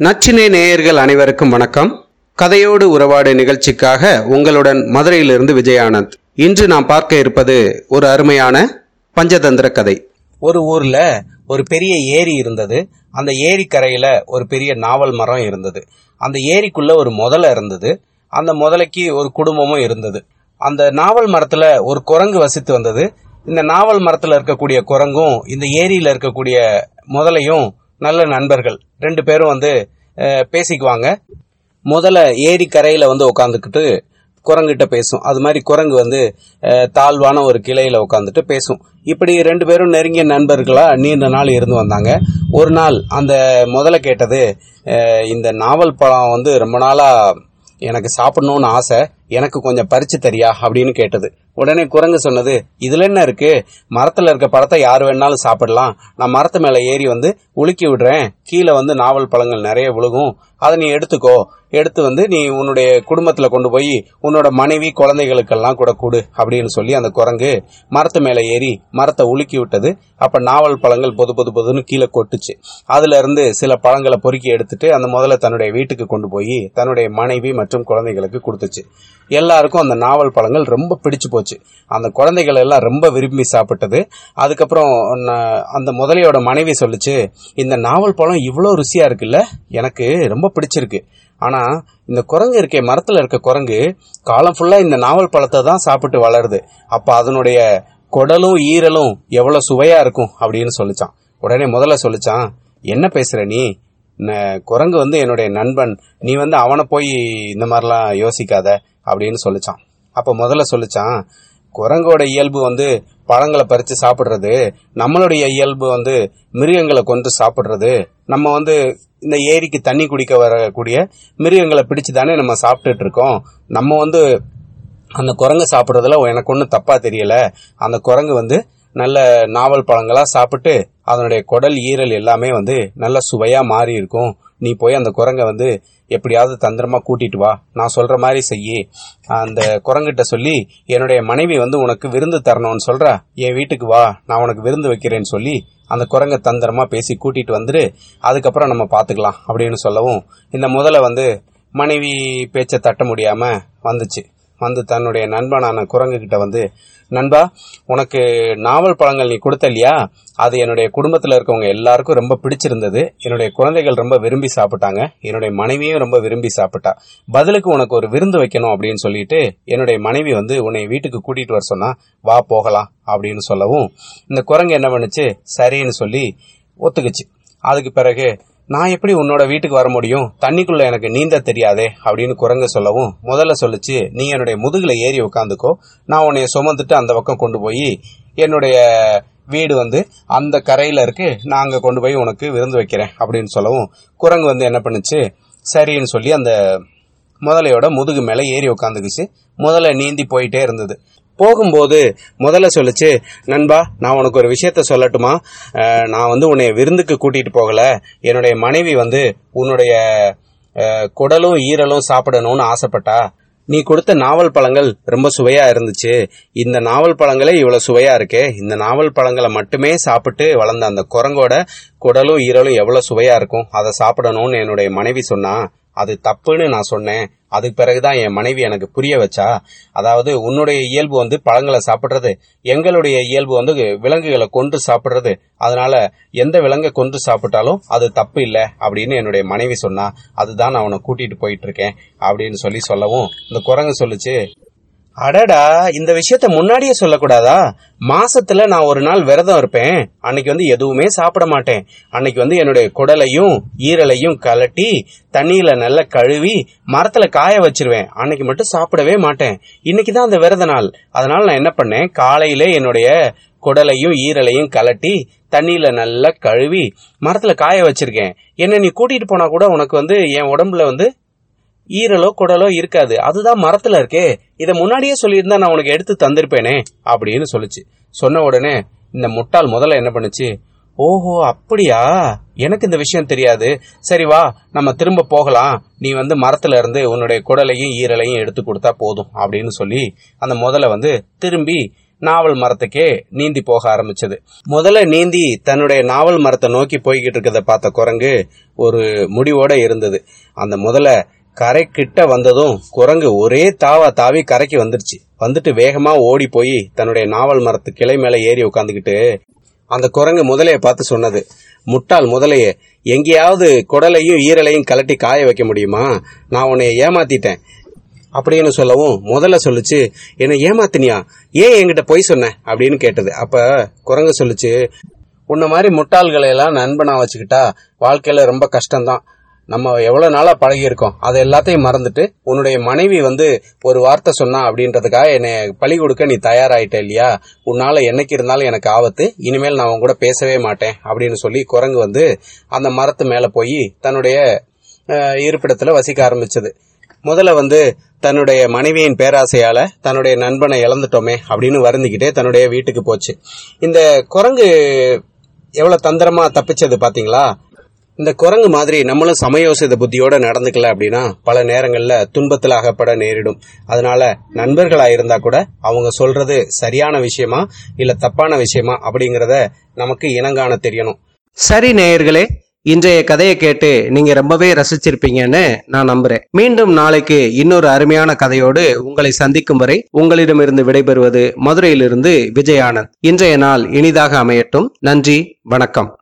நச்சினை நேயர்கள் அனைவருக்கும் வணக்கம். கதையோடு உறவாடு நிகழ்ச்சிக்காக உங்களுடன் மதுரையிலிருந்து விஜயானந்த். இன்று நாம் பார்க்க இருப்பது ஒரு அருமையான பஞ்சதந்திர கதை. ஒரு ஊர்ல ஒரு பெரிய ஏரி இருந்தது. அந்த ஏரி கரையில ஒரு பெரிய நாவல் மரம் இருந்தது. அந்த ஏரிக்குள்ள ஒரு முதலை இருந்தது. அந்த முதலைக்கு ஒரு குடும்பமும் இருந்தது. அந்த நாவல் மரத்துல ஒரு குரங்கு வசித்து வந்தது. இந்த நாவல் மரத்துல இருக்கக்கூடிய குரங்கும் இந்த ஏரியில இருக்கக்கூடிய முதலையும் நல்ல நண்பர்கள். ரெண்டு பேரும் வந்து பேசிக்குவாங்க. முதல்ல ஏரி கரையில வந்து உட்காந்துக்கிட்டு குரங்கிட்ட பேசும். அது மாதிரி குரங்கு வந்து தாழ்வான ஒரு கிளையில உட்காந்துட்டு பேசும். இப்படி ரெண்டு பேரும் நெருங்கிய நண்பர்களா நீண்ட நாள் இருந்து வந்தாங்க. ஒரு நாள் அந்த முதல்ல கேட்டது இந்த நாவல் பழம் வந்து ரொம்ப நாளா எனக்கு சாப்பிடணும்னு ஆசை எனக்கு கொஞ்சம் பறிச்சு தரியா அப்படின்னு கேட்டது. உடனே குரங்கு சொன்னது இதுல என்ன இருக்கு? மரத்துல இருக்க பழத்தை யார் வேணாலும் சாப்பிடலாம். நான் மரத்து மேல ஏறி வந்து உலுக்கி விடுறேன். கீழே வந்து நாவல் பழங்கள் நிறைய விழுகும். அதை நீ எடுத்துக்கோ. எடுத்து வந்து நீ உன்னுடைய குடும்பத்துல கொண்டு போய் உன்னோட மனைவி குழந்தைகளுக்கெல்லாம் கூட கொடு அப்படின்னு சொல்லி அந்த குரங்கு மரத்து மேல ஏறி மரத்தை உலுக்கி விட்டது. அப்ப நாவல் பழங்கள் பொது பொது பொதுன்னு கீழே கொட்டுச்சு. அதுல இருந்து சில பழங்களை பொறுக்கி எடுத்துட்டு அந்த முதல்ல தன்னுடைய வீட்டுக்கு கொண்டு போய் தன்னுடைய மனைவி மற்றும் குழந்தைகளுக்கு கொடுத்துச்சு. எல்லாருக்கும் அந்த நாவல் பழங்கள் ரொம்ப பிடிச்சு போச்சு. அந்த குழந்தைகள் எல்லாம் ரொம்ப விரும்பி சாப்பிட்டது. அதுக்கப்புறம் அந்த முதலையோட மனைவி சொல்லிச்சு இந்த நாவல் பழம் இவ்வளோ ருசியா இருக்குல்ல? எனக்கு ரொம்ப பிடிச்சிருக்கு. ஆனா இந்த குரங்கு இருக்கே மரத்துல இருக்க குரங்கு காலம் ஃபுல்லா இந்த நாவல் பழத்தை தான் சாப்பிட்டு வளருது. அப்ப அதனுடைய குடலும் ஈரலும் எவ்வளவு சுவையா இருக்கும் அப்படின்னு சொல்லிச்சான். உடனே முதல்ல சொல்லிச்சான் என்ன பேசுற நீ? குரங்கு வந்து என்னுடைய நண்பன். நீ வந்து அவனை போய் இந்த மாதிரிலாம் யோசிக்காத அப்படின்னு சொல்லிச்சான். அப்ப முதல்ல சொல்லிச்சான் குரங்கோட இயல்பு வந்து பழங்களை பறித்து சாப்பிடுறது நம்மளுடைய இயல்பு வந்து மிருகங்களை கொண்டு சாப்பிடுறது நம்ம வந்து இந்த ஏரிக்கு தண்ணி குடிக்க வரக்கூடிய மிருகங்களை பிடிச்சு தானே நம்ம சாப்பிட்டுட்டு இருக்கோம் நம்ம வந்து அந்த குரங்கு சாப்பிட்றதுல எனக்கு ஒன்றும் தப்பாக தெரியல. அந்த குரங்கு வந்து நல்ல நாவல் பழங்களாக சாப்பிட்டு அதனுடைய குடல் ஈரல் எல்லாமே வந்து நல்ல சுவையாக மாறி இருக்கும் நீ போய் அந்த குரங்கை வந்து எப்படியாவது தந்திரமா கூட்டிட்டு வா. நான் சொல்ற மாதிரி செய்யி. அந்த குரங்கிட்ட சொல்லி என்னுடைய மனைவி வந்து உனக்கு விருந்து தரணும்னு சொல்ற. என் வீட்டுக்கு வா. நான் உனக்கு விருந்து வைக்கிறேன்னு சொல்லி அந்த குரங்கை தந்திரமா பேசி கூட்டிட்டு வந்துரு. அதுக்கப்புறம் நம்ம பாத்துக்கலாம். அப்படின்னு சொல்லவும் இந்த முதல்ல வந்து மனைவி பேச்சை தட்ட முடியாம வந்துச்சு. வந்து தன்னுடைய நண்பனான குரங்குகிட்ட வந்து நண்பா உனக்கு நாவல் பழங்கள் நீ கொடுத்த இல்லையா? அது என்னுடைய குடும்பத்தில் இருக்கவங்க எல்லாருக்கும் ரொம்ப பிடிச்சிருந்தது. என்னுடைய குழந்தைகள் ரொம்ப விரும்பி சாப்பிட்டாங்க. என்னுடைய மனைவியும் ரொம்ப விரும்பி சாப்பிட்டா. பதிலுக்கு உனக்கு ஒரு விருந்து வைக்கணும் அப்படின்னு சொல்லிட்டு என்னுடைய மனைவி வந்து உன்னை வீட்டுக்கு கூட்டிட்டு வர சொன்னா வா போகலாம் அப்படின்னு சொல்லவும் இந்த குரங்கு என்ன பண்ணுச்சு? சரின்னு சொல்லி ஒத்துக்குச்சு. அதுக்கு பிறகு நான் எப்படி உன்னோட வீட்டுக்கு வர முடியும்? தண்ணிக்குள்ள எனக்கு நீந்த தெரியாதே அப்படின்னு குரங்கு சொல்லவும் முதல்ல சொல்லுச்சு நீ என்னுடைய முதுகுல ஏறி உட்காந்துக்கோ நான் உன்னைய சுமந்துட்டு அந்த பக்கம் கொண்டு போய் என்னுடைய வீடு வந்து அந்த கரையில இருக்கு. நான் அங்க கொண்டு போய் உனக்கு விருந்து வைக்கிறேன் அப்படின்னு சொல்லவும் குரங்கு வந்து என்ன பண்ணுச்சு சரின்னு சொல்லி அந்த முதலையோட முதுகு மேல ஏறி உட்காந்துக்குச்சு முதல்ல நீந்தி போயிட்டே இருந்தது. போகும்போது முதல்ல சொல்லுச்சு நண்பா நான் உனக்கு ஒரு விஷயத்த சொல்லட்டுமா? நான் வந்து உன்னை விருந்துக்கு கூட்டிட்டு போகல. என்னுடைய மனைவி வந்து உன்னுடைய குடலும் ஈரலும் சாப்பிடணும்னு ஆசைப்பட்டா. நீ கொடுத்த நாவல் பழங்கள் ரொம்ப சுவையா இருந்துச்சு. இந்த நாவல் பழங்களே இவ்வளவு சுவையா இருக்கே. இந்த நாவல் பழங்களை மட்டுமே சாப்பிட்டு வளர்ந்த அந்த குரங்கோட குடலும் ஈரலும் எவ்வளவு சுவையா இருக்கும். அதை சாப்பிடணும்னு என்னுடைய மனைவி சொன்னா அது தப்புன்னு நான் சொன்னேன். அதுக்கு பிறகுதான் என் மனைவி எனக்கு புரிய வச்சா அதாவது உன்னுடைய இயல்பு வந்து பழங்களை சாப்பிடுறது எங்களுடைய இயல்பு வந்து விலங்குகளை கொன்று சாப்பிடுறது அதனால எந்த விலங்கை கொன்று சாப்பிட்டாலும் அது தப்பு இல்லை அப்படின்னு என்னுடைய மனைவி சொன்னா அதுதான் நான் அவனை கூட்டிட்டு போயிட்டு இருக்கேன் அப்படின்னு சொல்லி சொல்லவும் இந்த குரங்கு சொல்லுச்சு. அடடா இந்த விஷயத்த முன்னாடியே சொல்லக்கூடாதா? மாசத்துல நான் ஒரு நாள் விரதம் இருப்பேன். அன்னைக்கு வந்து எதுவுமே சாப்பிட மாட்டேன். அன்னைக்கு வந்து என்னுடைய குடலையும் ஈரலையும் கலட்டி தண்ணியில நல்லா கழுவி மரத்துல காய வச்சிருவேன். அன்னைக்கு மட்டும் சாப்பிடவே மாட்டேன். இன்னைக்கு தான் அந்த விரத நாள். அதனால நான் என்ன பண்ணேன்? காலையிலே என்னுடைய குடலையும் ஈரலையும் கலட்டி தண்ணியில நல்லா கழுவி மரத்துல காய வச்சிருக்கேன். என்ன நீ கூட்டிட்டு போனா கூட உனக்கு வந்து என் உடம்புல வந்து ஈரலோ குடலோ இருக்காது. அதுதான் மரத்துல இருக்கே. இதை முன்னாடியே சொல்லியிருந்தா நான் உனக்கு எடுத்து தந்திருப்பேனே அப்படின்னு சொல்லுச்சு. சொன்ன உடனே இந்த முட்டாள் முதல்ல என்ன பண்ணுச்சு? ஓஹோ அப்படியா? எனக்கு இந்த விஷயம் தெரியாது. சரி வா நம்ம திரும்ப போகலாம். நீ வந்து மரத்துல இருந்து உன்னுடைய குடலையும் ஈரலையும் எடுத்து கொடுத்தா போதும் அப்படின்னு சொல்லி அந்த முதல்ல வந்து திரும்பி நாவல் மரத்துக்கே நீந்தி போக ஆரம்பிச்சது. முதல்ல நீந்தி தன்னுடைய நாவல் மரத்தை நோக்கி போய்கிட்டு இருக்கிறத பார்த்த குரங்கு ஒரு முடிவோட இருந்தது. அந்த முதல்ல கரை கிட்ட வந்ததும் குரங்கு ஒரே தாவா தாவி கரைக்கு வந்துருச்சு. வந்துட்டு வேகமா ஓடி போய் தன்னுடைய நாவல் மரத்து கிளை மேல ஏறி உட்காந்துக்கிட்டு அந்த குரங்கு முதலைய பார்த்து சொன்னது. முட்டாள் முதலைய எங்கேயாவது குடலையும் ஈரலையும் கலட்டி காய வைக்க முடியுமா? நான் உன்னை ஏமாத்திட்டேன். அப்படின்னு சொல்லவும் முதல்ல சொல்லுச்சு என்னை ஏமாத்தினியா? ஏன் என்கிட்ட பொய் சொன்ன? அப்படின்னு கேட்டது. அப்ப குரங்கு சொல்லுச்சு உன்ன மாதிரி முட்டாள்களை எல்லாம் நண்பனா வச்சுக்கிட்டா வாழ்க்கையில ரொம்ப கஷ்டம்தான். நம்ம எவ்வளவு நாளா பழகி இருக்கோம் அதை எல்லாத்தையும் மறந்துட்டு உன்னுடைய மனைவி வந்து ஒரு வார்த்தை சொன்னா அப்படின்றதுக்காக என்னை பழி கொடுக்க நீ தயாராயிட்ட இல்லையா? உன்னால என்னைக்கு இருந்தாலும் எனக்கு ஆபத்து இனிமேல் நான் உன் கூட பேசவே மாட்டேன் அப்படின்னு சொல்லி குரங்கு வந்து அந்த மரத்து மேல போய் தன்னுடைய இருப்பிடத்துல வசிக்க ஆரம்பிச்சது. முதல்ல வந்து தன்னுடைய மனைவியின் பேராசையால தன்னுடைய நண்பனை இழந்துட்டோமே அப்படின்னு வருந்திக்கிட்டே தன்னுடைய வீட்டுக்கு போச்சு. இந்த குரங்கு எவ்வளவு தந்திரமா தப்பிச்சது பாத்தீங்களா? இந்த குரங்கு மாதிரி நம்மளும் சமயோசித புத்தியோட நடந்துக்கல அப்படின்னா பல நேரங்கள்ல துன்பத்தில் அகப்பட நேரிடும். அதனால நண்பர்களா இருந்தா கூட அவங்க சொல்றது சரியான விஷயமா இல்ல தப்பான விஷயமா அப்படிங்கறத நமக்கு இனங்காண தெரியணும். சரி நேயர்களே இன்றைய கதையை கேட்டு நீங்க ரொம்பவே ரசிச்சிருப்பீங்கன்னு நான் நம்புறேன். மீண்டும் நாளைக்கு இன்னொரு அருமையான கதையோடு உங்களை சந்திக்கும் வரை உங்களிடமிருந்து விடைபெறுவது மதுரையிலிருந்து விஜயானந்த். இன்றைய நாள் இனிதாக அமையட்டும். நன்றி வணக்கம்.